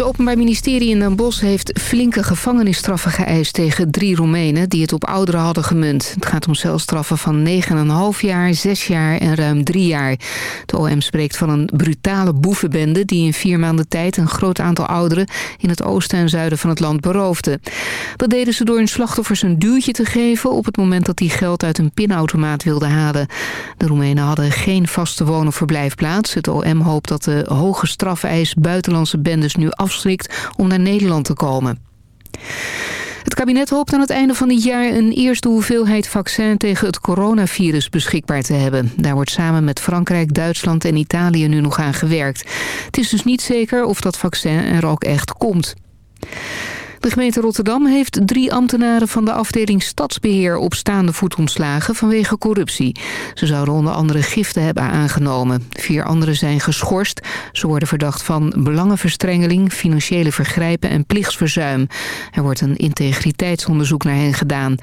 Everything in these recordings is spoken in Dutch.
Het Openbaar Ministerie in Den Bosch heeft flinke gevangenisstraffen geëist tegen drie Roemenen die het op ouderen hadden gemunt. Het gaat om celstraffen van 9,5 jaar, 6 jaar en ruim 3 jaar. De OM spreekt van een brutale boevenbende die in vier maanden tijd een groot aantal ouderen in het oosten en zuiden van het land beroofde. Dat deden ze door hun slachtoffers een duwtje te geven op het moment dat die geld uit een pinautomaat wilden halen. De Roemenen hadden geen vaste woon- of verblijfplaats. Het OM hoopt dat de hoge strafeis buitenlandse bendes nu om naar Nederland te komen. Het kabinet hoopt aan het einde van dit jaar een eerste hoeveelheid vaccin tegen het coronavirus beschikbaar te hebben. Daar wordt samen met Frankrijk, Duitsland en Italië nu nog aan gewerkt. Het is dus niet zeker of dat vaccin er ook echt komt. De gemeente Rotterdam heeft drie ambtenaren van de afdeling Stadsbeheer op staande voet ontslagen vanwege corruptie. Ze zouden onder andere giften hebben aangenomen. Vier anderen zijn geschorst. Ze worden verdacht van belangenverstrengeling, financiële vergrijpen en plichtsverzuim. Er wordt een integriteitsonderzoek naar hen gedaan.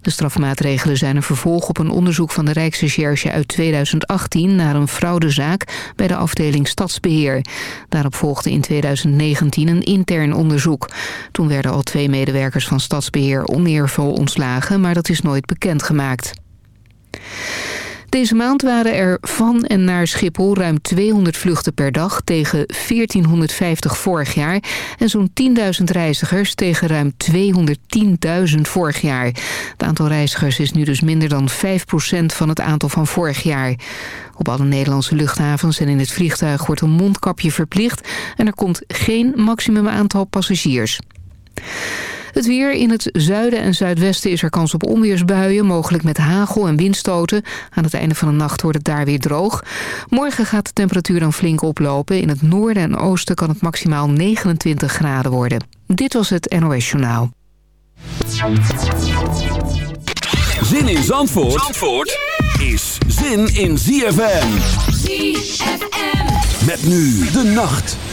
De strafmaatregelen zijn een vervolg op een onderzoek van de Rijksrecherche uit 2018 naar een fraudezaak bij de afdeling Stadsbeheer. Daarop volgde in 2019 een intern onderzoek. Toen werden al twee medewerkers van Stadsbeheer oneervol ontslagen, maar dat is nooit bekendgemaakt. Deze maand waren er van en naar Schiphol ruim 200 vluchten per dag tegen 1450 vorig jaar en zo'n 10.000 reizigers tegen ruim 210.000 vorig jaar. Het aantal reizigers is nu dus minder dan 5% van het aantal van vorig jaar. Op alle Nederlandse luchthavens en in het vliegtuig wordt een mondkapje verplicht en er komt geen maximum aantal passagiers. Het weer in het zuiden en zuidwesten is er kans op onweersbuien, mogelijk met hagel en windstoten. Aan het einde van de nacht wordt het daar weer droog. Morgen gaat de temperatuur dan flink oplopen. In het noorden en oosten kan het maximaal 29 graden worden. Dit was het NOS Journaal. Zin in Zandvoort, Zandvoort is zin in ZFM. ZFM. Met nu de nacht.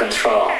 control.